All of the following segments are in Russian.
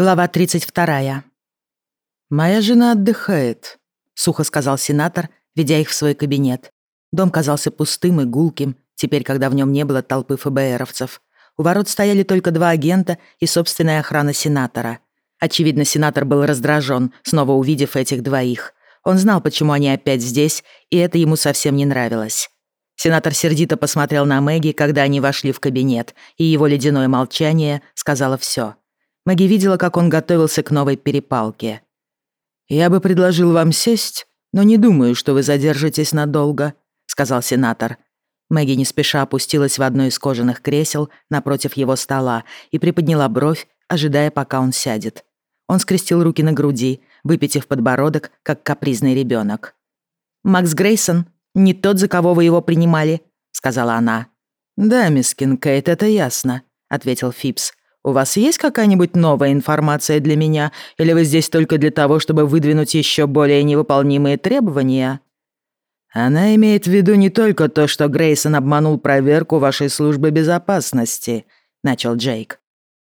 Глава 32. «Моя жена отдыхает», — сухо сказал сенатор, ведя их в свой кабинет. Дом казался пустым и гулким, теперь, когда в нем не было толпы ФБРовцев. У ворот стояли только два агента и собственная охрана сенатора. Очевидно, сенатор был раздражен, снова увидев этих двоих. Он знал, почему они опять здесь, и это ему совсем не нравилось. Сенатор сердито посмотрел на Мэгги, когда они вошли в кабинет, и его ледяное молчание сказала все. Мэгги видела, как он готовился к новой перепалке. «Я бы предложил вам сесть, но не думаю, что вы задержитесь надолго», — сказал сенатор. Мэгги не спеша опустилась в одно из кожаных кресел напротив его стола и приподняла бровь, ожидая, пока он сядет. Он скрестил руки на груди, выпитив подбородок, как капризный ребенок. «Макс Грейсон не тот, за кого вы его принимали», — сказала она. «Да, мисс Кинкейт, это ясно», — ответил Фипс. У вас есть какая-нибудь новая информация для меня, или вы здесь только для того, чтобы выдвинуть еще более невыполнимые требования?» «Она имеет в виду не только то, что Грейсон обманул проверку вашей службы безопасности», — начал Джейк.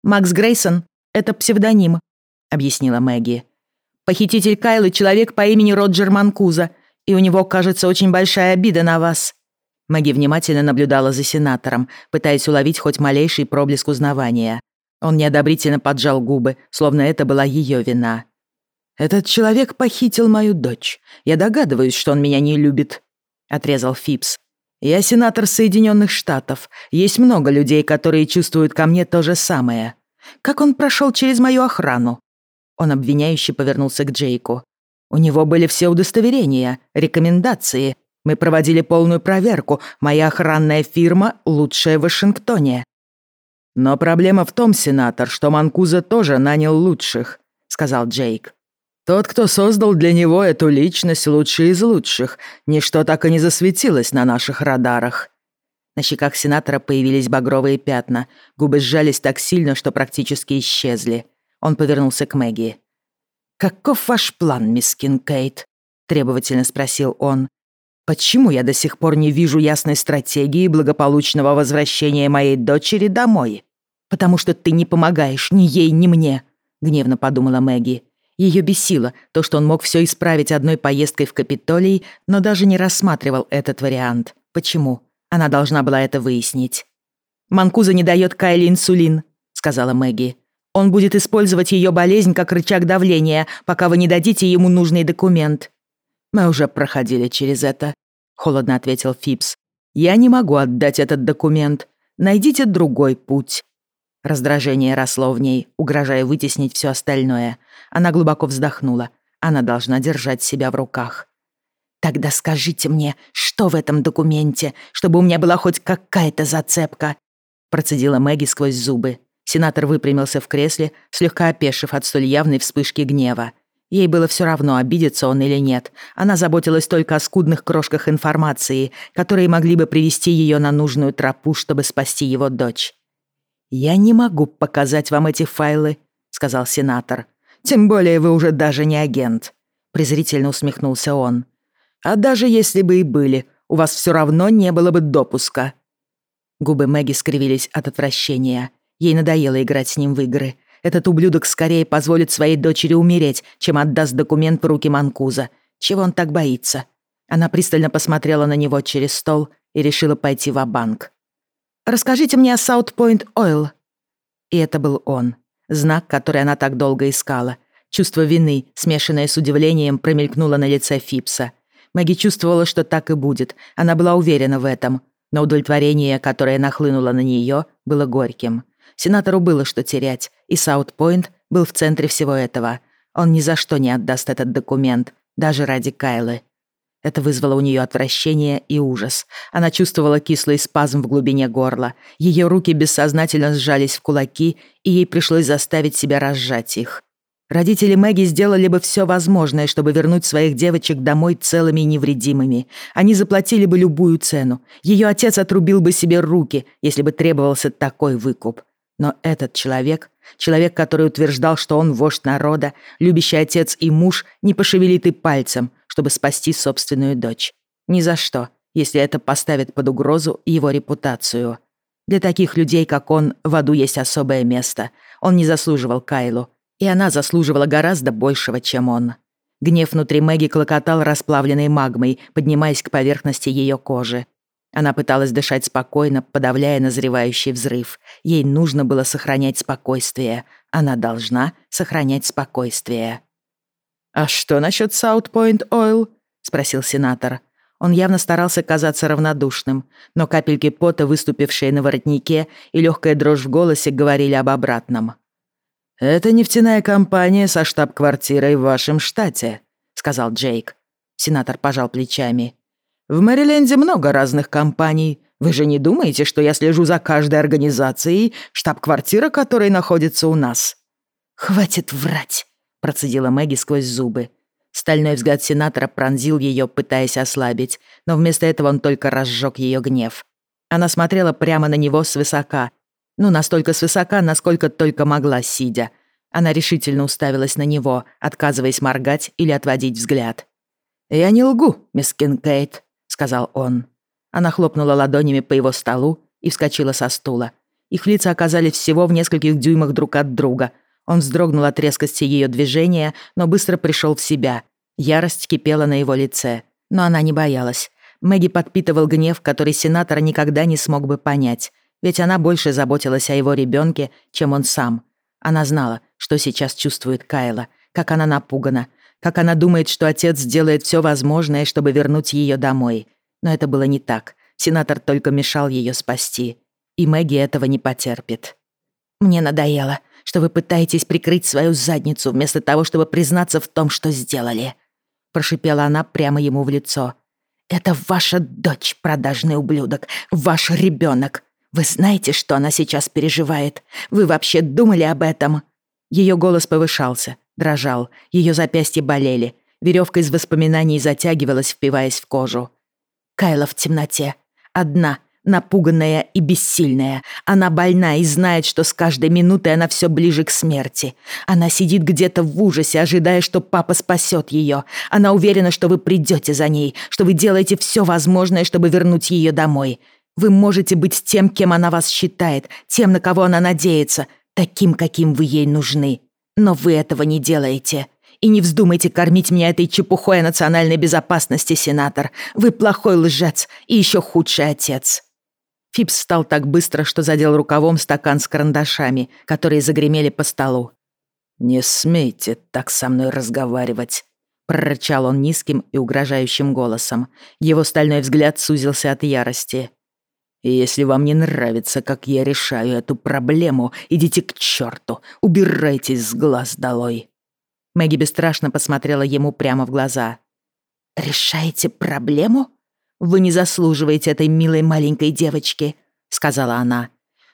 «Макс Грейсон — это псевдоним», — объяснила Мэгги. «Похититель Кайлы — человек по имени Роджер Манкуза, и у него, кажется, очень большая обида на вас». Мэгги внимательно наблюдала за сенатором, пытаясь уловить хоть малейший проблеск узнавания. Он неодобрительно поджал губы, словно это была ее вина. «Этот человек похитил мою дочь. Я догадываюсь, что он меня не любит», — отрезал Фипс. «Я сенатор Соединенных Штатов. Есть много людей, которые чувствуют ко мне то же самое. Как он прошел через мою охрану?» Он обвиняюще повернулся к Джейку. «У него были все удостоверения, рекомендации. Мы проводили полную проверку. Моя охранная фирма лучшая в Вашингтоне. «Но проблема в том, сенатор, что Манкуза тоже нанял лучших», — сказал Джейк. «Тот, кто создал для него эту личность, лучший из лучших. Ничто так и не засветилось на наших радарах». На щеках сенатора появились багровые пятна, губы сжались так сильно, что практически исчезли. Он повернулся к Мэгги. «Каков ваш план, мисс Кинкейт?» — требовательно спросил он. «Почему я до сих пор не вижу ясной стратегии благополучного возвращения моей дочери домой?» «Потому что ты не помогаешь ни ей, ни мне», — гневно подумала Мэгги. Ее бесило то, что он мог все исправить одной поездкой в Капитолий, но даже не рассматривал этот вариант. Почему? Она должна была это выяснить. «Манкуза не дает Кайле инсулин», — сказала Мэгги. «Он будет использовать ее болезнь как рычаг давления, пока вы не дадите ему нужный документ». «Мы уже проходили через это», — холодно ответил Фипс. «Я не могу отдать этот документ. Найдите другой путь». Раздражение росло в ней, угрожая вытеснить все остальное. Она глубоко вздохнула. Она должна держать себя в руках. «Тогда скажите мне, что в этом документе, чтобы у меня была хоть какая-то зацепка?» Процедила Мэгги сквозь зубы. Сенатор выпрямился в кресле, слегка опешив от столь явной вспышки гнева. Ей было все равно, обидится он или нет. Она заботилась только о скудных крошках информации, которые могли бы привести ее на нужную тропу, чтобы спасти его дочь. «Я не могу показать вам эти файлы», — сказал сенатор. «Тем более вы уже даже не агент», — презрительно усмехнулся он. «А даже если бы и были, у вас все равно не было бы допуска». Губы Мэгги скривились от отвращения. Ей надоело играть с ним в игры. Этот ублюдок скорее позволит своей дочери умереть, чем отдаст документ в руки Манкуза. Чего он так боится? Она пристально посмотрела на него через стол и решила пойти в банк Расскажите мне о Саутпойнт Ойл». И это был он. Знак, который она так долго искала. Чувство вины, смешанное с удивлением, промелькнуло на лице Фипса. Мэгги чувствовала, что так и будет. Она была уверена в этом. Но удовлетворение, которое нахлынуло на нее, было горьким. Сенатору было что терять, и Саутпойнт был в центре всего этого. Он ни за что не отдаст этот документ, даже ради Кайлы. Это вызвало у нее отвращение и ужас. Она чувствовала кислый спазм в глубине горла. Ее руки бессознательно сжались в кулаки, и ей пришлось заставить себя разжать их. Родители Мэгги сделали бы все возможное, чтобы вернуть своих девочек домой целыми и невредимыми. Они заплатили бы любую цену. Ее отец отрубил бы себе руки, если бы требовался такой выкуп. Но этот человек, человек, который утверждал, что он вождь народа, любящий отец и муж, не пошевелит и пальцем, чтобы спасти собственную дочь. Ни за что, если это поставит под угрозу его репутацию. Для таких людей, как он, в аду есть особое место. Он не заслуживал Кайлу. И она заслуживала гораздо большего, чем он. Гнев внутри Мэгги клокотал расплавленной магмой, поднимаясь к поверхности ее кожи. Она пыталась дышать спокойно, подавляя назревающий взрыв. Ей нужно было сохранять спокойствие. Она должна сохранять спокойствие. «А что насчет Саутпойнт Ойл?» — спросил сенатор. Он явно старался казаться равнодушным, но капельки пота, выступившие на воротнике, и легкая дрожь в голосе говорили об обратном. «Это нефтяная компания со штаб-квартирой в вашем штате», — сказал Джейк. Сенатор пожал плечами. «В Мэриленде много разных компаний. Вы же не думаете, что я слежу за каждой организацией, штаб-квартира которой находится у нас?» «Хватит врать», — процедила Мэгги сквозь зубы. Стальной взгляд сенатора пронзил ее, пытаясь ослабить, но вместо этого он только разжег ее гнев. Она смотрела прямо на него свысока. Ну, настолько свысока, насколько только могла, сидя. Она решительно уставилась на него, отказываясь моргать или отводить взгляд. «Я не лгу, мисс Кинкейт», — сказал он. Она хлопнула ладонями по его столу и вскочила со стула. Их лица оказались всего в нескольких дюймах друг от друга — он вздрогнул от резкости ее движения, но быстро пришел в себя. Ярость кипела на его лице. Но она не боялась. Мэгги подпитывал гнев, который сенатор никогда не смог бы понять. Ведь она больше заботилась о его ребенке, чем он сам. Она знала, что сейчас чувствует Кайла, как она напугана, как она думает, что отец сделает все возможное, чтобы вернуть ее домой. Но это было не так. Сенатор только мешал ее спасти. И Мэгги этого не потерпит. «Мне надоело», что вы пытаетесь прикрыть свою задницу вместо того, чтобы признаться в том, что сделали», — прошипела она прямо ему в лицо. «Это ваша дочь, продажный ублюдок, ваш ребенок. Вы знаете, что она сейчас переживает? Вы вообще думали об этом?» Ее голос повышался, дрожал, ее запястья болели, веревка из воспоминаний затягивалась, впиваясь в кожу. Кайла в темноте, одна, напуганная и бессильная. Она больна и знает, что с каждой минутой она все ближе к смерти. Она сидит где-то в ужасе, ожидая, что папа спасет ее. Она уверена, что вы придете за ней, что вы делаете все возможное, чтобы вернуть ее домой. Вы можете быть тем, кем она вас считает, тем, на кого она надеется, таким, каким вы ей нужны. Но вы этого не делаете. И не вздумайте кормить меня этой чепухой о национальной безопасности, сенатор. Вы плохой лжец и еще худший отец. Фипс встал так быстро, что задел рукавом стакан с карандашами, которые загремели по столу. «Не смейте так со мной разговаривать», — прорычал он низким и угрожающим голосом. Его стальной взгляд сузился от ярости. «И если вам не нравится, как я решаю эту проблему, идите к черту, убирайтесь с глаз долой». Мэгги бесстрашно посмотрела ему прямо в глаза. «Решаете проблему?» «Вы не заслуживаете этой милой маленькой девочки», — сказала она.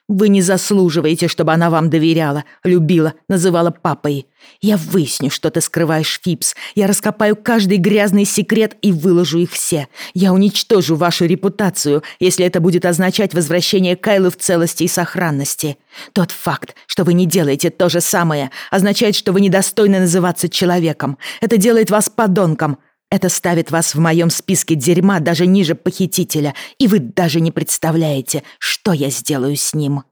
«Вы не заслуживаете, чтобы она вам доверяла, любила, называла папой. Я выясню, что ты скрываешь, Фипс. Я раскопаю каждый грязный секрет и выложу их все. Я уничтожу вашу репутацию, если это будет означать возвращение Кайлы в целости и сохранности. Тот факт, что вы не делаете то же самое, означает, что вы недостойны называться человеком. Это делает вас подонком, это ставит вас в моем списке дерьма даже ниже похитителя, и вы даже не представляете, что я сделаю с ним».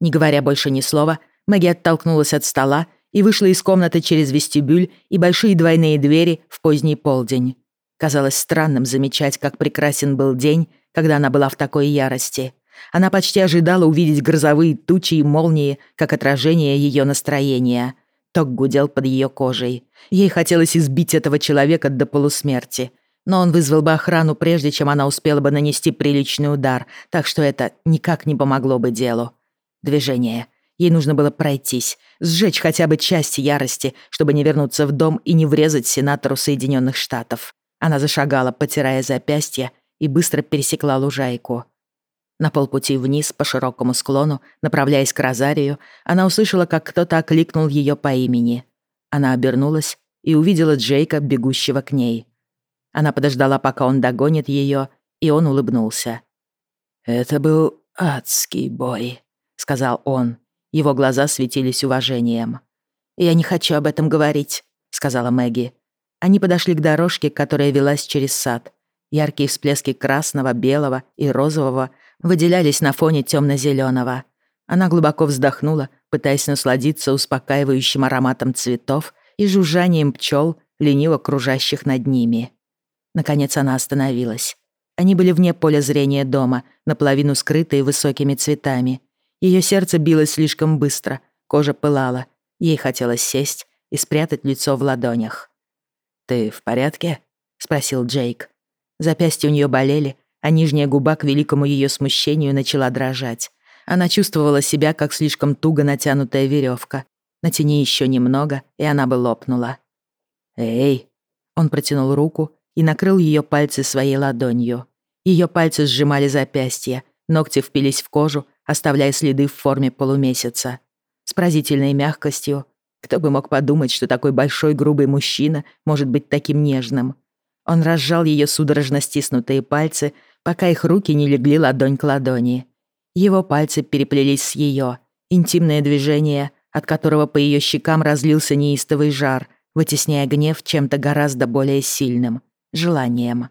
Не говоря больше ни слова, Мэгги оттолкнулась от стола и вышла из комнаты через вестибюль и большие двойные двери в поздний полдень. Казалось странным замечать, как прекрасен был день, когда она была в такой ярости. Она почти ожидала увидеть грозовые тучи и молнии, как отражение ее настроения — Ток гудел под ее кожей. Ей хотелось избить этого человека до полусмерти. Но он вызвал бы охрану, прежде чем она успела бы нанести приличный удар, так что это никак не помогло бы делу. Движение. Ей нужно было пройтись, сжечь хотя бы часть ярости, чтобы не вернуться в дом и не врезать сенатору Соединенных Штатов. Она зашагала, потирая запястья, и быстро пересекла лужайку. На полпути вниз по широкому склону, направляясь к Розарию, она услышала, как кто-то окликнул ее по имени. Она обернулась и увидела Джейка, бегущего к ней. Она подождала, пока он догонит ее, и он улыбнулся. «Это был адский бой», — сказал он. Его глаза светились уважением. «Я не хочу об этом говорить», — сказала Мэгги. Они подошли к дорожке, которая велась через сад. Яркие всплески красного, белого и розового выделялись на фоне темно-зеленого. Она глубоко вздохнула, пытаясь насладиться успокаивающим ароматом цветов и жужжанием пчел, лениво кружащих над ними. Наконец она остановилась. Они были вне поля зрения дома, наполовину скрытые высокими цветами. Ее сердце билось слишком быстро, кожа пылала. Ей хотелось сесть и спрятать лицо в ладонях. «Ты в порядке?» — спросил Джейк. Запястья у нее болели, а нижняя губа к великому ее смущению начала дрожать. Она чувствовала себя, как слишком туго натянутая веревка. Натяни еще немного, и она бы лопнула. «Эй!» Он протянул руку и накрыл ее пальцы своей ладонью. Ее пальцы сжимали запястья, ногти впились в кожу, оставляя следы в форме полумесяца. С поразительной мягкостью. Кто бы мог подумать, что такой большой грубый мужчина может быть таким нежным. Он разжал ее судорожно стиснутые пальцы, пока их руки не легли ладонь к ладони. Его пальцы переплелись с ее. Интимное движение, от которого по ее щекам разлился неистовый жар, вытесняя гнев чем-то гораздо более сильным — желанием.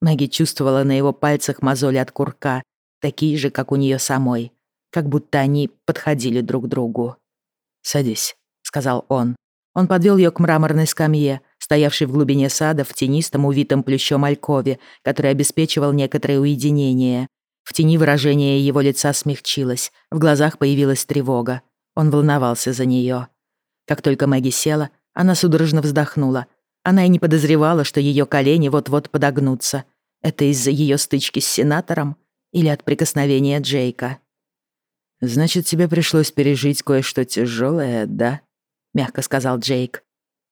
Мэгги чувствовала на его пальцах мозоли от курка, такие же, как у нее самой, как будто они подходили друг к другу. «Садись», — сказал он. Он подвел ее к мраморной скамье, стоявшей в глубине сада в тенистом увитом плющом алькове, который обеспечивал некоторое уединение. В тени выражение его лица смягчилось, в глазах появилась тревога. Он волновался за нее. Как только Мэгги села, она судорожно вздохнула. Она и не подозревала, что ее колени вот-вот подогнутся. Это из-за ее стычки с сенатором или от прикосновения Джейка? «Значит, тебе пришлось пережить кое-что тяжелое, да?» — мягко сказал Джейк.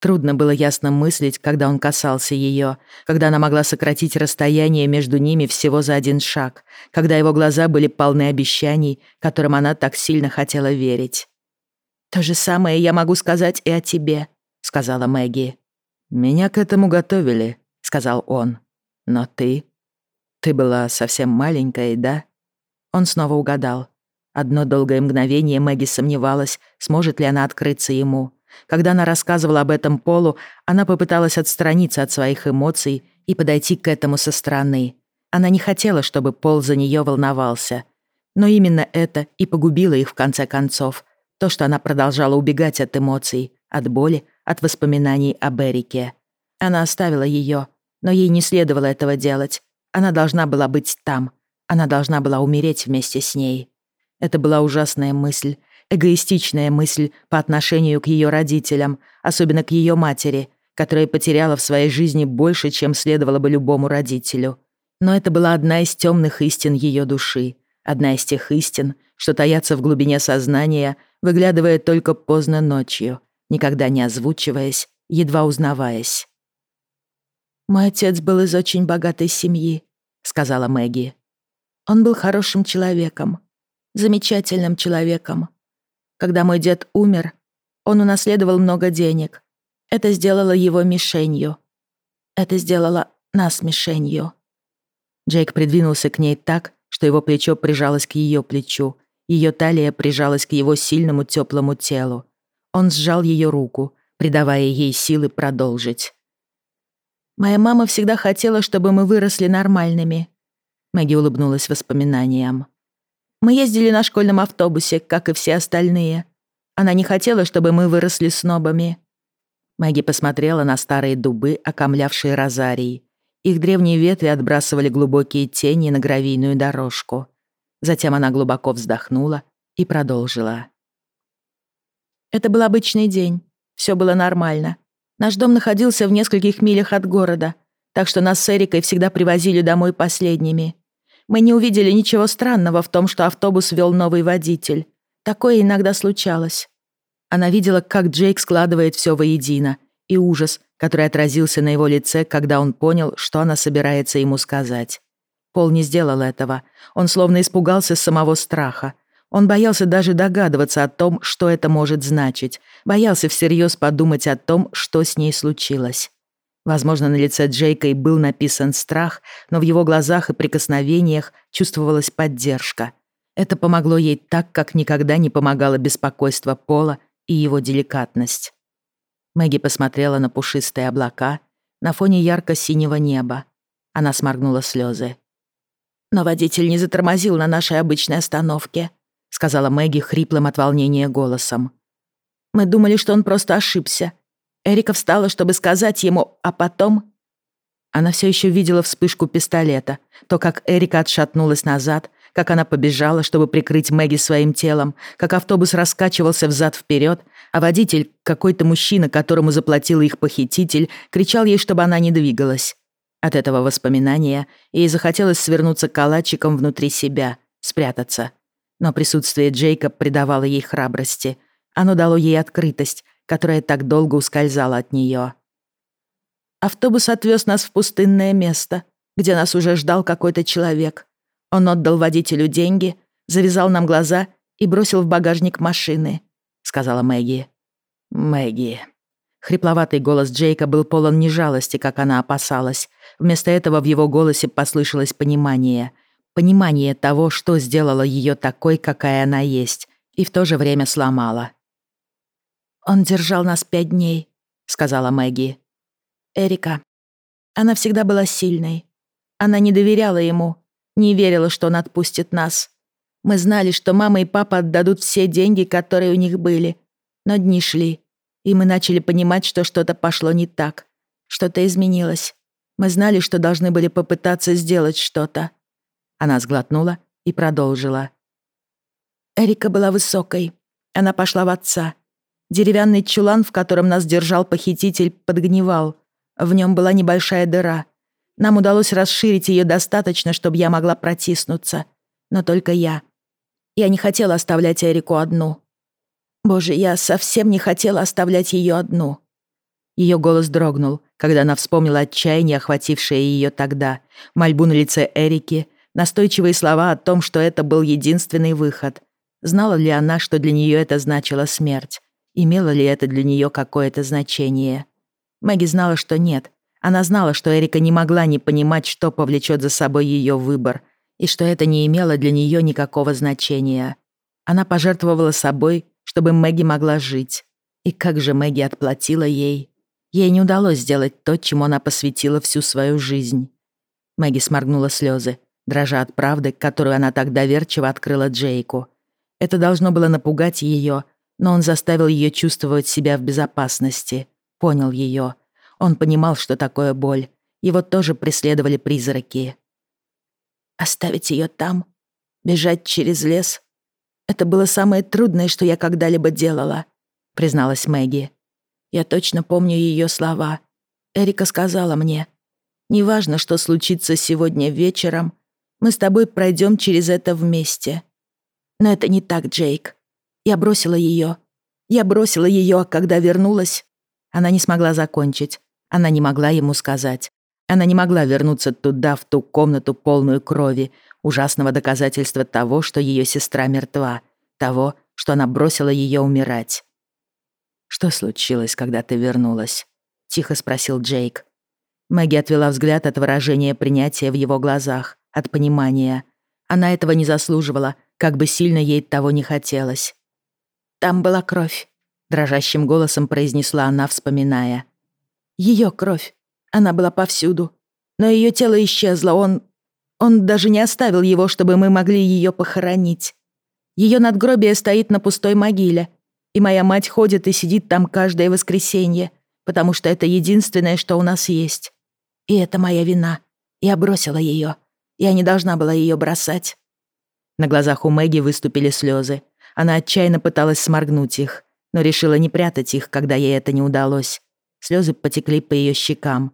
Трудно было ясно мыслить, когда он касался ее, когда она могла сократить расстояние между ними всего за один шаг, когда его глаза были полны обещаний, которым она так сильно хотела верить. «То же самое я могу сказать и о тебе», — сказала Мэгги. «Меня к этому готовили», — сказал он. «Но ты? Ты была совсем маленькой, да?» Он снова угадал. Одно долгое мгновение Мэгги сомневалась, сможет ли она открыться ему. Когда она рассказывала об этом Полу, она попыталась отстраниться от своих эмоций и подойти к этому со стороны. Она не хотела, чтобы Пол за нее волновался. Но именно это и погубило их в конце концов. То, что она продолжала убегать от эмоций, от боли, от воспоминаний об Эрике. Она оставила ее, но ей не следовало этого делать. Она должна была быть там. Она должна была умереть вместе с ней. Это была ужасная мысль, эгоистичная мысль по отношению к ее родителям, особенно к ее матери, которая потеряла в своей жизни больше, чем следовало бы любому родителю. Но это была одна из темных истин ее души, одна из тех истин, что таятся в глубине сознания, выглядывая только поздно ночью, никогда не озвучиваясь, едва узнаваясь. «Мой отец был из очень богатой семьи», — сказала Мэгги. «Он был хорошим человеком, замечательным человеком. Когда мой дед умер, он унаследовал много денег. Это сделало его мишенью. Это сделало нас мишенью. Джейк придвинулся к ней так, что его плечо прижалось к ее плечу, ее талия прижалась к его сильному теплому телу. Он сжал ее руку, придавая ей силы продолжить. «Моя мама всегда хотела, чтобы мы выросли нормальными», Мэгги улыбнулась воспоминаниям. Мы ездили на школьном автобусе, как и все остальные. Она не хотела, чтобы мы выросли снобами». Мэгги посмотрела на старые дубы, окомлявшие розарий. Их древние ветви отбрасывали глубокие тени на гравийную дорожку. Затем она глубоко вздохнула и продолжила. «Это был обычный день. Все было нормально. Наш дом находился в нескольких милях от города, так что нас с Эрикой всегда привозили домой последними. Мы не увидели ничего странного в том, что автобус вел новый водитель. Такое иногда случалось. Она видела, как Джейк складывает все воедино, и ужас, который отразился на его лице, когда он понял, что она собирается ему сказать. Пол не сделал этого. Он словно испугался самого страха. Он боялся даже догадываться о том, что это может значить. Боялся всерьез подумать о том, что с ней случилось. Возможно, на лице Джейка и был написан страх, но в его глазах и прикосновениях чувствовалась поддержка. Это помогло ей так, как никогда не помогало беспокойство Пола и его деликатность. Мэгги посмотрела на пушистые облака на фоне ярко-синего неба. Она сморгнула слезы. «Но водитель не затормозил на нашей обычной остановке», — сказала Мэгги хриплым от волнения голосом. «Мы думали, что он просто ошибся. Эрика встала, чтобы сказать ему, а потом...» Она все еще видела вспышку пистолета, то, как Эрика отшатнулась назад, как она побежала, чтобы прикрыть Мэгги своим телом, как автобус раскачивался взад-вперед, а водитель, какой-то мужчина, которому заплатил их похититель, кричал ей, чтобы она не двигалась. От этого воспоминания ей захотелось свернуться калачиком внутри себя, спрятаться. Но присутствие Джейка придавало ей храбрости. Оно дало ей открытость, которая так долго ускользала от нее. Автобус отвез нас в пустынное место, где нас уже ждал какой-то человек. Он отдал водителю деньги, завязал нам глаза и бросил в багажник машины», — сказала Мэгги. «Мэгги». Хрипловатый голос Джейка был полон не жалости, как она опасалась. Вместо этого в его голосе послышалось понимание. Понимание того, что сделало ее такой, какая она есть, и в то же время сломала. «Он держал нас пять дней», — сказала Мэгги. «Эрика. Она всегда была сильной. Она не доверяла ему, не верила, что он отпустит нас. Мы знали, что мама и папа отдадут все деньги, которые у них были. Но дни шли, и мы начали понимать, что что-то пошло не так. Что-то изменилось. Мы знали, что должны были попытаться сделать что-то. Она сглотнула и продолжила. Эрика была высокой. Она пошла в отца. Деревянный чулан, в котором нас держал похититель, подгнивал. В нем была небольшая дыра. Нам удалось расширить ее достаточно, чтобы я могла протиснуться. Но только я. Я не хотела оставлять Эрику одну. Боже, я совсем не хотела оставлять ее одну. Ее голос дрогнул, когда она вспомнила отчаяние, охватившее ее тогда, мольбу на лице Эрики, настойчивые слова о том, что это был единственный выход. Знала ли она, что для нее это значило смерть? Имело ли это для нее какое-то значение? Мэгги знала, что нет, она знала, что Эрика не могла не понимать, что повлечет за собой ее выбор, и что это не имело для нее никакого значения. Она пожертвовала собой, чтобы Мэгги могла жить. И как же Мэгги отплатила ей? Ей не удалось сделать то, чему она посвятила всю свою жизнь. Мэгги сморгнула слезы, дрожа от правды, которую она так доверчиво открыла Джейку. Это должно было напугать ее, но он заставил ее чувствовать себя в безопасности, понял ее он понимал, что такое боль. Его тоже преследовали призраки. Оставить ее там? Бежать через лес? Это было самое трудное, что я когда-либо делала, призналась Мэгги. Я точно помню ее слова. Эрика сказала мне, «Неважно, что случится сегодня вечером, мы с тобой пройдем через это вместе». Но это не так, Джейк. Я бросила ее. Я бросила ее, когда вернулась, она не смогла закончить. Она не могла ему сказать. Она не могла вернуться туда, в ту комнату, полную крови, ужасного доказательства того, что ее сестра мертва, того, что она бросила ее умирать. «Что случилось, когда ты вернулась?» — тихо спросил Джейк. Мэгги отвела взгляд от выражения принятия в его глазах, от понимания. Она этого не заслуживала, как бы сильно ей того не хотелось. «Там была кровь», — дрожащим голосом произнесла она, вспоминая. Ее кровь. Она была повсюду. Но ее тело исчезло. Он... Он даже не оставил его, чтобы мы могли ее похоронить. Ее надгробие стоит на пустой могиле. И моя мать ходит и сидит там каждое воскресенье, потому что это единственное, что у нас есть. И это моя вина. Я бросила ее. Я не должна была ее бросать. На глазах у Мэгги выступили слезы. Она отчаянно пыталась сморгнуть их, но решила не прятать их, когда ей это не удалось. Слезы потекли по ее щекам,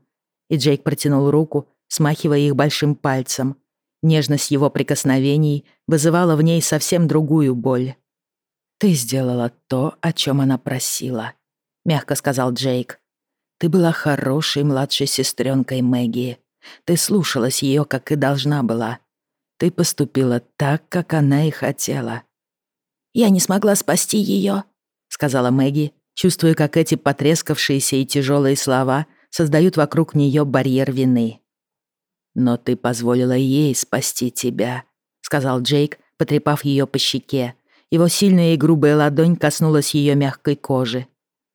и Джейк протянул руку, смахивая их большим пальцем. Нежность его прикосновений вызывала в ней совсем другую боль. «Ты сделала то, о чем она просила», — мягко сказал Джейк. «Ты была хорошей младшей сестренкой Мэгги. Ты слушалась ее, как и должна была. Ты поступила так, как она и хотела». «Я не смогла спасти ее», — сказала Мэгги, чувствуя, как эти потрескавшиеся и тяжелые слова создают вокруг нее барьер вины. «Но ты позволила ей спасти тебя», — сказал Джейк, потрепав ее по щеке. Его сильная и грубая ладонь коснулась ее мягкой кожи.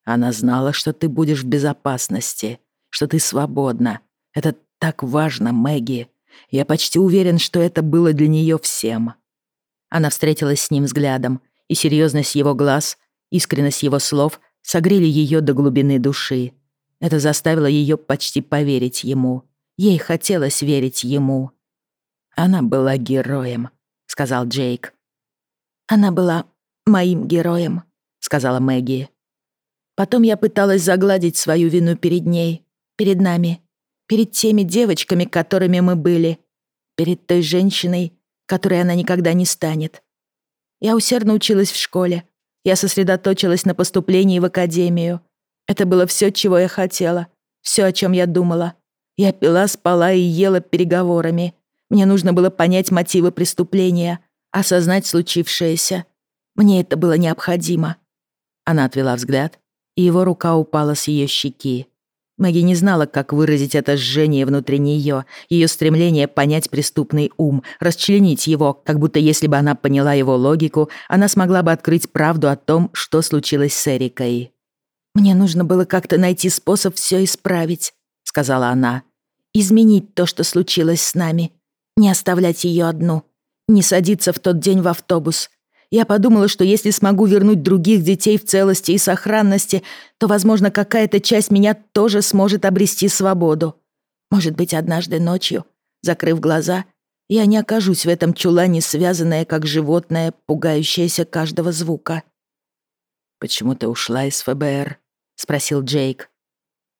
Она знала, что ты будешь в безопасности, что ты свободна. Это так важно, Мэгги. Я почти уверен, что это было для нее всем. Она встретилась с ним взглядом, и серьезность его глаз, искренность его слов согрели ее до глубины души. Это заставило ее почти поверить ему. Ей хотелось верить ему. «Она была героем», — сказал Джейк. «Она была моим героем», — сказала Мэгги. Потом я пыталась загладить свою вину перед ней, перед нами, перед теми девочками, которыми мы были, перед той женщиной, которой она никогда не станет. Я усердно училась в школе. Я сосредоточилась на поступлении в академию. Это было все, чего я хотела, все, о чем я думала. Я пила, спала и ела переговорами. Мне нужно было понять мотивы преступления, осознать случившееся. Мне это было необходимо. Она отвела взгляд, и его рука упала с ее щеки. Мэгги не знала, как выразить это жжение внутри нее, ее стремление понять преступный ум, расчленить его, как будто если бы она поняла его логику, она смогла бы открыть правду о том, что случилось с Эрикой. «Мне нужно было как-то найти способ все исправить», — сказала она. «Изменить то, что случилось с нами. Не оставлять ее одну. Не садиться в тот день в автобус. Я подумала, что если смогу вернуть других детей в целости и сохранности, то, возможно, какая-то часть меня тоже сможет обрести свободу. Может быть, однажды ночью, закрыв глаза, я не окажусь в этом чулане, связанная как животное, пугающееся каждого звука. «Почему ты ушла из ФБР?» — спросил Джейк.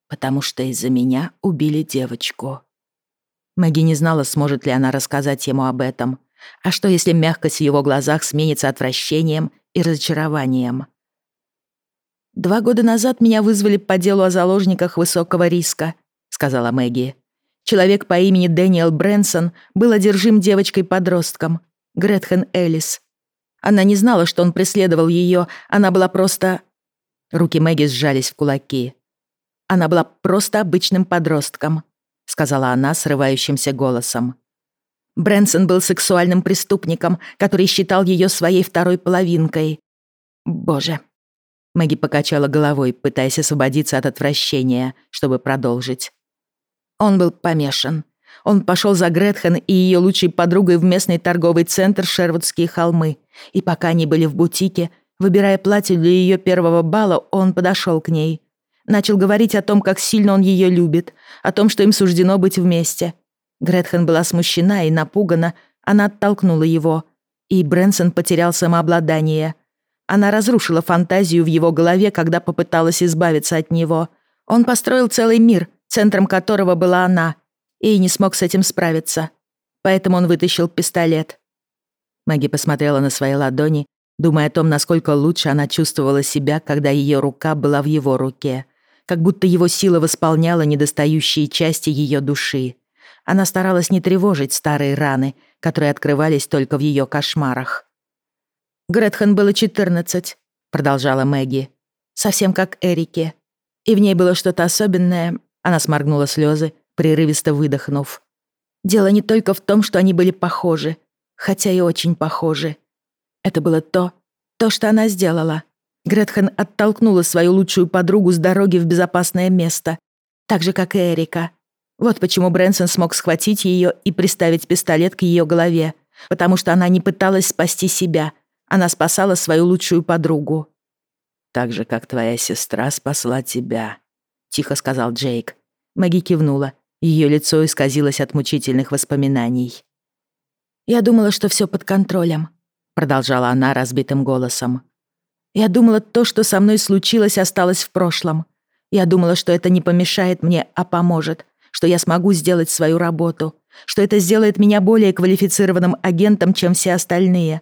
«Потому что из-за меня убили девочку». Мэгги не знала, сможет ли она рассказать ему об этом, а что, если мягкость в его глазах сменится отвращением и разочарованием? «Два года назад меня вызвали по делу о заложниках высокого риска», — сказала Мэгги. «Человек по имени Дэниел Брэнсон был одержим девочкой-подростком, Гретхен Элис. Она не знала, что он преследовал ее, она была просто...» Руки Мэгги сжались в кулаки. «Она была просто обычным подростком», — сказала она срывающимся голосом. Брэнсон был сексуальным преступником, который считал ее своей второй половинкой. Боже. Мэгги покачала головой, пытаясь освободиться от отвращения, чтобы продолжить. Он был помешан. Он пошел за Гретхен и ее лучшей подругой в местный торговый центр Шервудские холмы. И пока они были в бутике, выбирая платье для ее первого бала, он подошел к ней. Начал говорить о том, как сильно он ее любит, о том, что им суждено быть вместе — Гретхен была смущена и напугана, она оттолкнула его, и Брэнсон потерял самообладание. Она разрушила фантазию в его голове, когда попыталась избавиться от него. Он построил целый мир, центром которого была она, и не смог с этим справиться. Поэтому он вытащил пистолет. Мэгги посмотрела на свои ладони, думая о том, насколько лучше она чувствовала себя, когда ее рука была в его руке. Как будто его сила восполняла недостающие части ее души. Она старалась не тревожить старые раны, которые открывались только в ее кошмарах. «Гретхен было 14», — продолжала Мэгги. «Совсем как Эрике. И в ней было что-то особенное». Она сморгнула слезы, прерывисто выдохнув. «Дело не только в том, что они были похожи, хотя и очень похожи. Это было то, то, что она сделала. Гретхен оттолкнула свою лучшую подругу с дороги в безопасное место, так же, как и Эрика. Вот почему Брэнсон смог схватить ее и приставить пистолет к ее голове, потому что она не пыталась спасти себя, она спасала свою лучшую подругу. «Так же, как твоя сестра спасла тебя», — тихо сказал Джейк. Мэгги кивнула, ее лицо исказилось от мучительных воспоминаний. «Я думала, что все под контролем», — продолжала она разбитым голосом. «Я думала, то, что со мной случилось, осталось в прошлом. Я думала, что это не помешает мне, а поможет, что я смогу сделать свою работу, что это сделает меня более квалифицированным агентом, чем все остальные.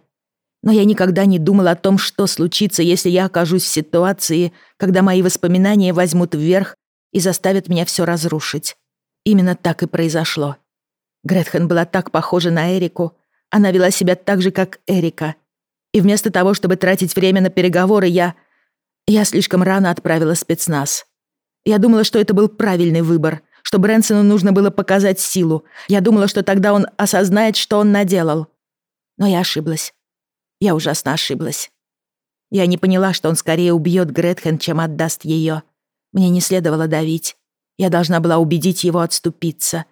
Но я никогда не думал о том, что случится, если я окажусь в ситуации, когда мои воспоминания возьмут вверх и заставят меня все разрушить. Именно так и произошло. Гретхен была так похожа на Эрику, она вела себя так же, как Эрика. И вместо того, чтобы тратить время на переговоры, я... Я слишком рано отправила спецназ. Я думала, что это был правильный выбор, что Брэнсону нужно было показать силу. Я думала, что тогда он осознает, что он наделал. Но я ошиблась. Я ужасно ошиблась. Я не поняла, что он скорее убьет Гретхен, чем отдаст ее. Мне не следовало давить. Я должна была убедить его отступиться.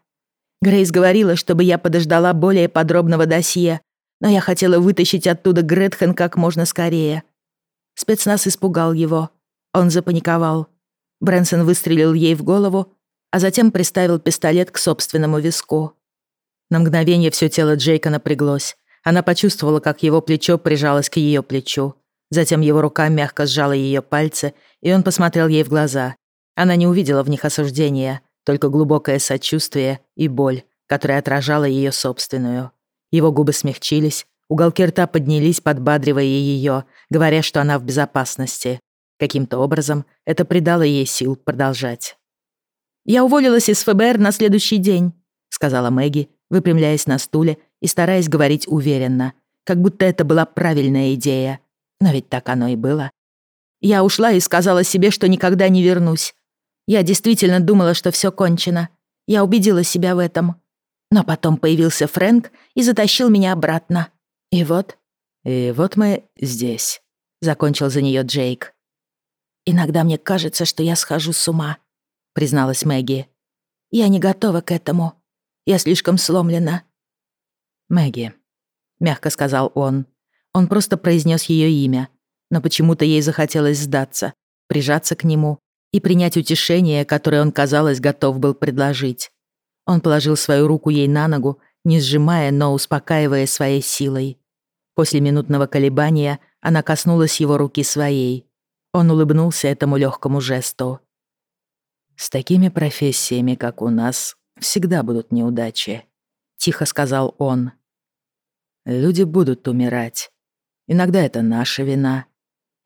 Грейс говорила, чтобы я подождала более подробного досье, но я хотела вытащить оттуда Гретхен как можно скорее. Спецназ испугал его. Он запаниковал. Брэнсон выстрелил ей в голову, а затем приставил пистолет к собственному виску. На мгновение все тело Джейка напряглось. Она почувствовала, как его плечо прижалось к ее плечу. Затем его рука мягко сжала ее пальцы, и он посмотрел ей в глаза. Она не увидела в них осуждения, только глубокое сочувствие и боль, которая отражала ее собственную. Его губы смягчились, уголки рта поднялись, подбадривая ее, говоря, что она в безопасности. Каким-то образом это придало ей сил продолжать. «Я уволилась из ФБР на следующий день», — сказала Мэгги, выпрямляясь на стуле и стараясь говорить уверенно, как будто это была правильная идея. Но ведь так оно и было. Я ушла и сказала себе, что никогда не вернусь. Я действительно думала, что все кончено. Я убедила себя в этом. Но потом появился Фрэнк и затащил меня обратно. И вот... И вот мы здесь, закончил за нее Джейк. Иногда мне кажется, что я схожу с ума, призналась Мэгги. Я не готова к этому. Я слишком сломлена. Мэгги, мягко сказал он. Он просто произнес ее имя, но почему-то ей захотелось сдаться, прижаться к нему и принять утешение, которое он, казалось, готов был предложить. Он положил свою руку ей на ногу, не сжимая, но успокаивая своей силой. После минутного колебания она коснулась его руки своей. Он улыбнулся этому легкому жесту. «С такими профессиями, как у нас, всегда будут неудачи», — тихо сказал он. «Люди будут умирать. Иногда это наша вина.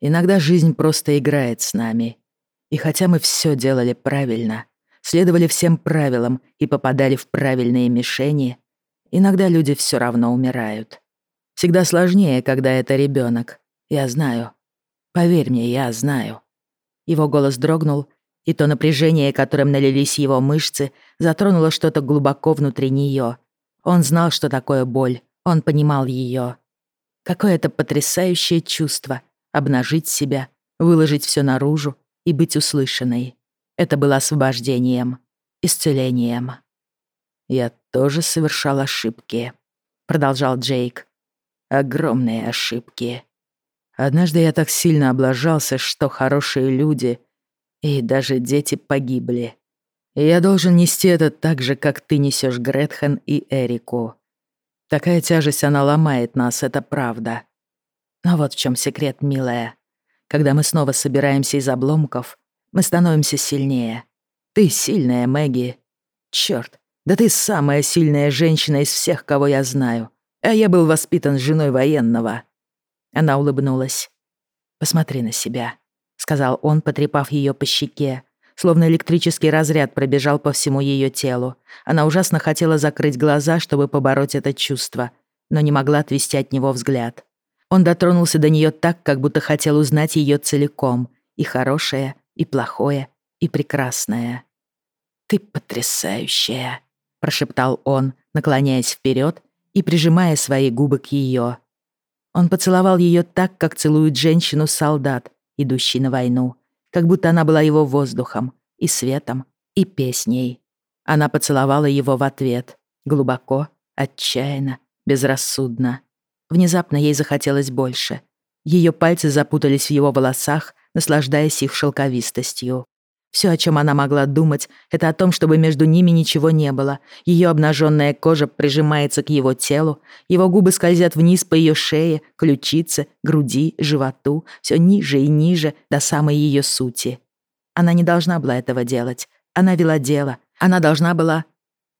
Иногда жизнь просто играет с нами. И хотя мы все делали правильно, следовали всем правилам и попадали в правильные мишени, иногда люди все равно умирают. Всегда сложнее, когда это ребенок. Я знаю. Поверь мне, я знаю. Его голос дрогнул, и то напряжение, которым налились его мышцы, затронуло что-то глубоко внутри нее. Он знал, что такое боль, он понимал ее. Какое-то потрясающее чувство — обнажить себя, выложить все наружу и быть услышанной. Это было освобождением, исцелением. «Я тоже совершал ошибки», — продолжал Джейк. «Огромные ошибки. Однажды я так сильно облажался, что хорошие люди и даже дети погибли. Я должен нести это так же, как ты несешь Гретхен и Эрику. Такая тяжесть, она ломает нас, это правда. Но вот в чем секрет, милая. Когда мы снова собираемся из обломков, мы становимся сильнее. Ты сильная, Мэгги. Чёрт, да ты самая сильная женщина из всех, кого я знаю. А я был воспитан женой военного». Она улыбнулась. «Посмотри на себя», — сказал он, потрепав ее по щеке. Словно электрический разряд пробежал по всему ее телу. Она ужасно хотела закрыть глаза, чтобы побороть это чувство, но не могла отвести от него взгляд. Он дотронулся до нее так, как будто хотел узнать ее целиком, и хорошее, и плохое, и прекрасное. «Ты потрясающая», — прошептал он, наклоняясь вперед и прижимая свои губы к ее. Он поцеловал ее так, как целует женщину солдат, идущий на войну, как будто она была его воздухом, и светом, и песней. Она поцеловала его в ответ, глубоко, отчаянно, безрассудно. Внезапно ей захотелось больше. Ее пальцы запутались в его волосах, наслаждаясь их шелковистостью. Все, о чем она могла думать, это о том, чтобы между ними ничего не было. Ее обнаженная кожа прижимается к его телу, его губы скользят вниз по ее шее, ключице, груди, животу, все ниже и ниже, до самой ее сути. Она не должна была этого делать. Она вела дело. Она должна была...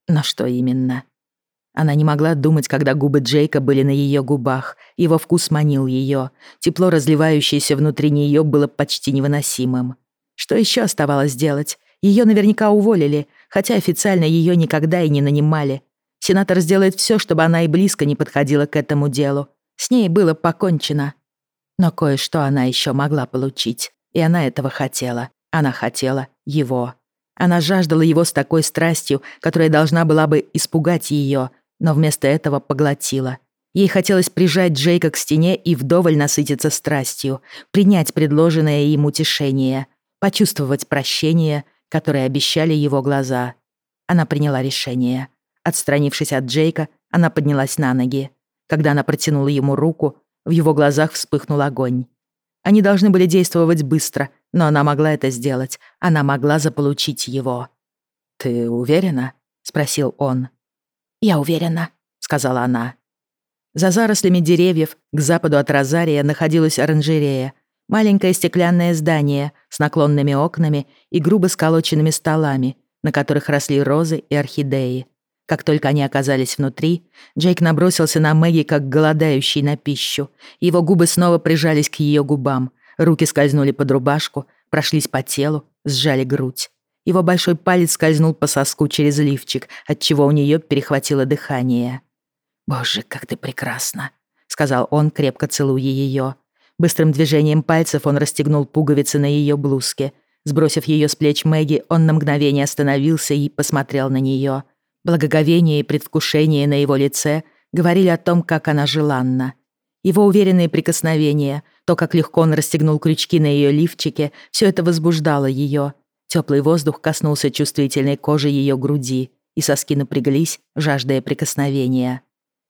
Но что именно? Она не могла думать, когда губы Джейка были на ее губах. Его вкус манил ее. Тепло, разливающееся внутри нее, было почти невыносимым. Что еще оставалось делать? Ее наверняка уволили, хотя официально ее никогда и не нанимали. Сенатор сделает все, чтобы она и близко не подходила к этому делу. С ней было покончено. Но кое-что она еще могла получить. И она этого хотела. Она хотела его. Она жаждала его с такой страстью, которая должна была бы испугать ее, но вместо этого поглотила. Ей хотелось прижать Джейка к стене и вдоволь насытиться страстью, принять предложенное им утешение, почувствовать прощение, которое обещали его глаза. Она приняла решение. Отстранившись от Джейка, она поднялась на ноги. Когда она протянула ему руку, в его глазах вспыхнул огонь. Они должны были действовать быстро, но она могла это сделать. Она могла заполучить его. «Ты уверена?» — спросил он. «Я уверена», — сказала она. За зарослями деревьев к западу от Розария находилась оранжерея, маленькое стеклянное здание с наклонными окнами и грубо сколоченными столами, на которых росли розы и орхидеи. Как только они оказались внутри, Джейк набросился на Мэгги, как голодающий на пищу. Его губы снова прижались к ее губам, руки скользнули под рубашку, прошлись по телу, сжали грудь. Его большой палец скользнул по соску через лифчик, отчего у нее перехватило дыхание. «Боже, как ты прекрасна!» — сказал он, крепко целуя ее. Быстрым движением пальцев он расстегнул пуговицы на ее блузке. Сбросив ее с плеч Мэгги, он на мгновение остановился и посмотрел на нее. Благоговение и предвкушение на его лице говорили о том, как она желанна. Его уверенные прикосновения, то, как легко он расстегнул крючки на ее лифчике, все это возбуждало ее. Теплый воздух коснулся чувствительной кожи ее груди, и соски напряглись, жаждая прикосновения.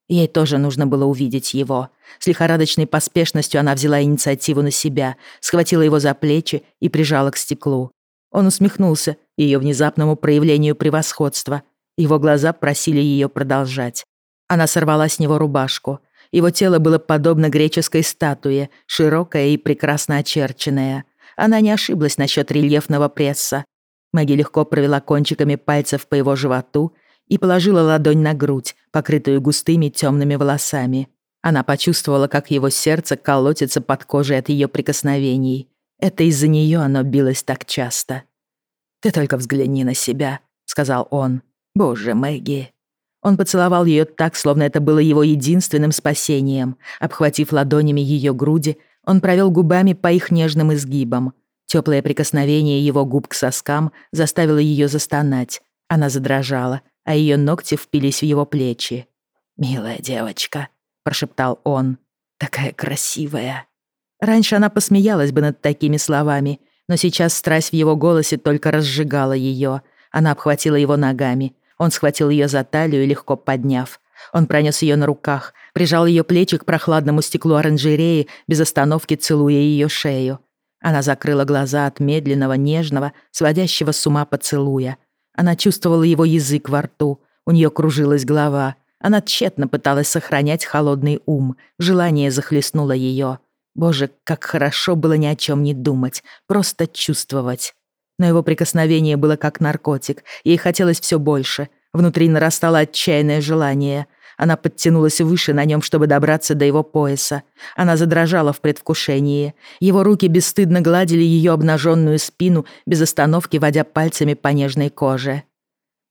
Ей тоже нужно было увидеть его. С лихорадочной поспешностью она взяла инициативу на себя, схватила его за плечи и прижала к стеклу. Он усмехнулся ее внезапному проявлению превосходства, его глаза просили ее продолжать. Она сорвала с него рубашку. Его тело было подобно греческой статуе, широкое и прекрасно очерченное. Она не ошиблась насчет рельефного пресса. Мэгги легко провела кончиками пальцев по его животу и положила ладонь на грудь, покрытую густыми темными волосами. Она почувствовала, как его сердце колотится под кожей от ее прикосновений. Это из-за нее оно билось так часто. «Ты только взгляни на себя», — сказал он. Боже, Мэгги. Он поцеловал ее так, словно это было его единственным спасением. Обхватив ладонями ее груди, он провел губами по их нежным изгибам. Теплое прикосновение его губ к соскам заставило ее застонать. Она задрожала, а ее ногти впились в его плечи. «Милая девочка», — прошептал он, — «такая красивая». Раньше она посмеялась бы над такими словами, но сейчас страсть в его голосе только разжигала ее. Она обхватила его ногами, он схватил ее за талию, легко подняв. Он пронес ее на руках, прижал ее плечи к прохладному стеклу оранжереи, без остановки целуя ее шею. Она закрыла глаза от медленного, нежного, сводящего с ума поцелуя. Она чувствовала его язык во рту, у нее кружилась голова. Она тщетно пыталась сохранять холодный ум, желание захлестнуло ее. Боже, как хорошо было ни о чем не думать, просто чувствовать. Но его прикосновение было как наркотик. Ей хотелось все больше. Внутри нарастало отчаянное желание. Она подтянулась выше на нем, чтобы добраться до его пояса. Она задрожала в предвкушении. Его руки бесстыдно гладили ее обнаженную спину, без остановки водя пальцами по нежной коже.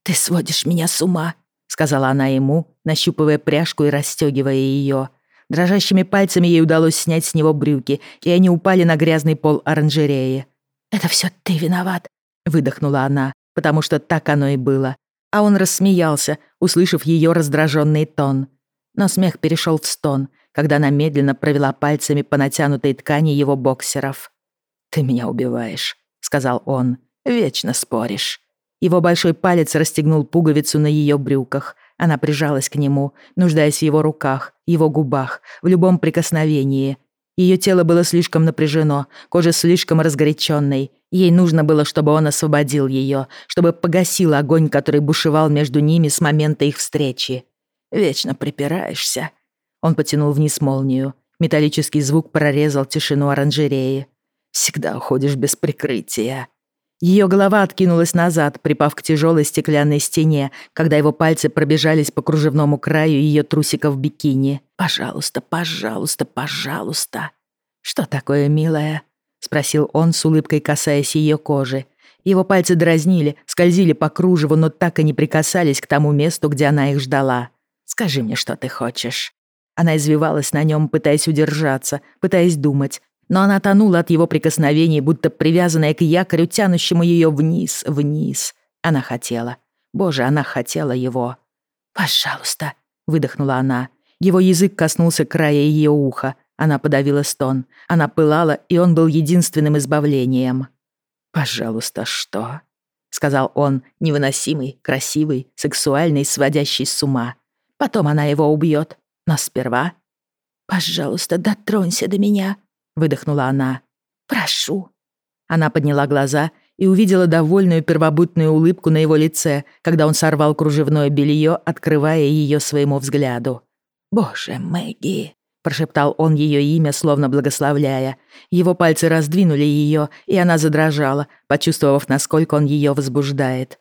«Ты сводишь меня с ума», — сказала она ему, нащупывая пряжку и расстегивая ее. Дрожащими пальцами ей удалось снять с него брюки, и они упали на грязный пол оранжереи. «Это все ты виноват», — выдохнула она, потому что так оно и было. А он рассмеялся, услышав ее раздраженный тон. Но смех перешел в стон, когда она медленно провела пальцами по натянутой ткани его боксеров. «Ты меня убиваешь», — сказал он. «Вечно споришь». Его большой палец расстегнул пуговицу на ее брюках. Она прижалась к нему, нуждаясь в его руках, его губах, в любом прикосновении, ее тело было слишком напряжено, кожа слишком разгоряченной. Ей нужно было, чтобы он освободил ее, чтобы погасил огонь, который бушевал между ними с момента их встречи. «Вечно припираешься». Он потянул вниз молнию. Металлический звук прорезал тишину оранжереи. «Всегда уходишь без прикрытия». Ее голова откинулась назад, припав к тяжелой стеклянной стене, когда его пальцы пробежались по кружевному краю ее трусиков бикини. «Пожалуйста, пожалуйста, пожалуйста». «Что такое, милая?» — спросил он, с улыбкой касаясь ее кожи. Его пальцы дразнили, скользили по кружеву, но так и не прикасались к тому месту, где она их ждала. «Скажи мне, что ты хочешь». Она извивалась на нем, пытаясь удержаться, пытаясь думать, но она тонула от его прикосновений, будто привязанная к якорю, тянущему ее вниз, вниз. Она хотела. Боже, она хотела его. «Пожалуйста», — выдохнула она. Его язык коснулся края ее уха. Она подавила стон. Она пылала, и он был единственным избавлением. «Пожалуйста, что?» — сказал он, невыносимый, красивый, сексуальный, сводящий с ума. Потом она его убьет. Но сперва... «Пожалуйста, дотронься до меня», — выдохнула она. «Прошу». Она подняла глаза и увидела довольную первобытную улыбку на его лице, когда он сорвал кружевное белье, открывая ее своему взгляду. «Боже, Мэгги!» — прошептал он ее имя, словно благословляя. Его пальцы раздвинули ее, и она задрожала, почувствовав, насколько он ее возбуждает.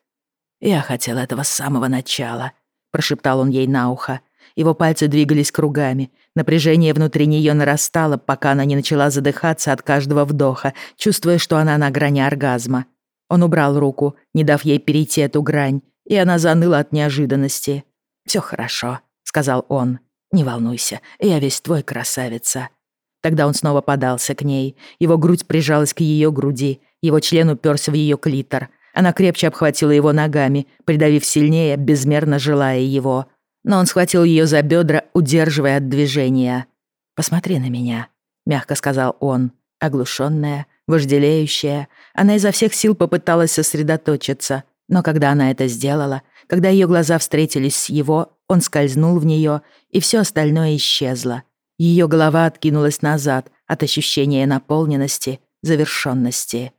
«Я хотел этого с самого начала», — прошептал он ей на ухо. Его пальцы двигались кругами. Напряжение внутри нее нарастало, пока она не начала задыхаться от каждого вдоха, чувствуя, что она на грани оргазма. Он убрал руку, не дав ей перейти эту грань, и она заныла от неожиданности. «Всё хорошо», — сказал он. «Не волнуйся, я весь твой красавица». Тогда он снова подался к ней. Его грудь прижалась к ее груди, его член уперся в ее клитор. Она крепче обхватила его ногами, придавив сильнее, безмерно желая его но он схватил ее за бедра, удерживая от движения. «Посмотри на меня», — мягко сказал он. Оглушенная, вожделеющая, она изо всех сил попыталась сосредоточиться, но когда она это сделала, когда ее глаза встретились с его, он скользнул в нее, и все остальное исчезло. Ее голова откинулась назад от ощущения наполненности, завершенности.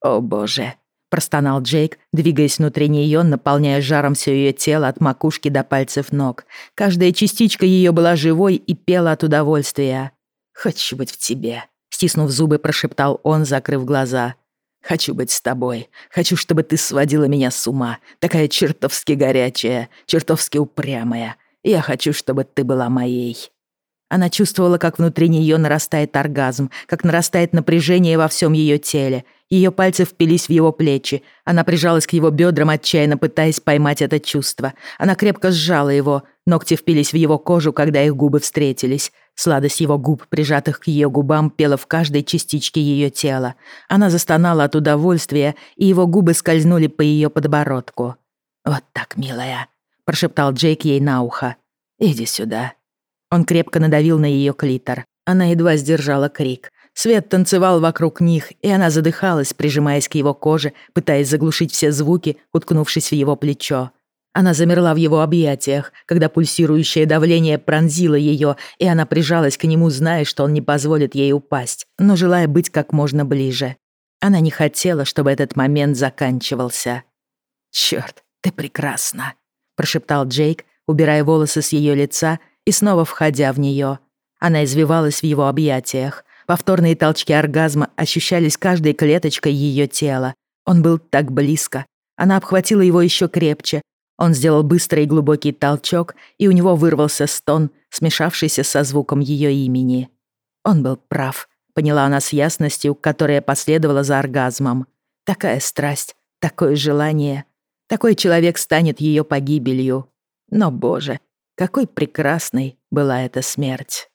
«О боже», простонал Джейк, двигаясь внутри нее, наполняя жаром все ее тело от макушки до пальцев ног. Каждая частичка ее была живой и пела от удовольствия. «Хочу быть в тебе», — стиснув зубы, прошептал он, закрыв глаза. «Хочу быть с тобой. Хочу, чтобы ты сводила меня с ума. Такая чертовски горячая, чертовски упрямая. Я хочу, чтобы ты была моей». Она чувствовала, как внутри нее нарастает оргазм, как нарастает напряжение во всем ее теле — ее пальцы впились в его плечи. Она прижалась к его бедрам, отчаянно пытаясь поймать это чувство. Она крепко сжала его. Ногти впились в его кожу, когда их губы встретились. Сладость его губ, прижатых к ее губам, пела в каждой частичке ее тела. Она застонала от удовольствия, и его губы скользнули по ее подбородку. «Вот так, милая», — прошептал Джейк ей на ухо. «Иди сюда». Он крепко надавил на ее клитор. Она едва сдержала крик. Свет танцевал вокруг них, и она задыхалась, прижимаясь к его коже, пытаясь заглушить все звуки, уткнувшись в его плечо. Она замерла в его объятиях, когда пульсирующее давление пронзило ее, и она прижалась к нему, зная, что он не позволит ей упасть, но желая быть как можно ближе. Она не хотела, чтобы этот момент заканчивался. «Чёрт, ты прекрасна», — прошептал Джейк, убирая волосы с ее лица и снова входя в нее. Она извивалась в его объятиях, Повторные толчки оргазма ощущались каждой клеточкой ее тела. Он был так близко. Она обхватила его еще крепче. Он сделал быстрый и глубокий толчок, и у него вырвался стон, смешавшийся со звуком ее имени. Он был прав, поняла она с ясностью, которая последовала за оргазмом. Такая страсть, такое желание. Такой человек станет ее погибелью. Но, боже, какой прекрасной была эта смерть.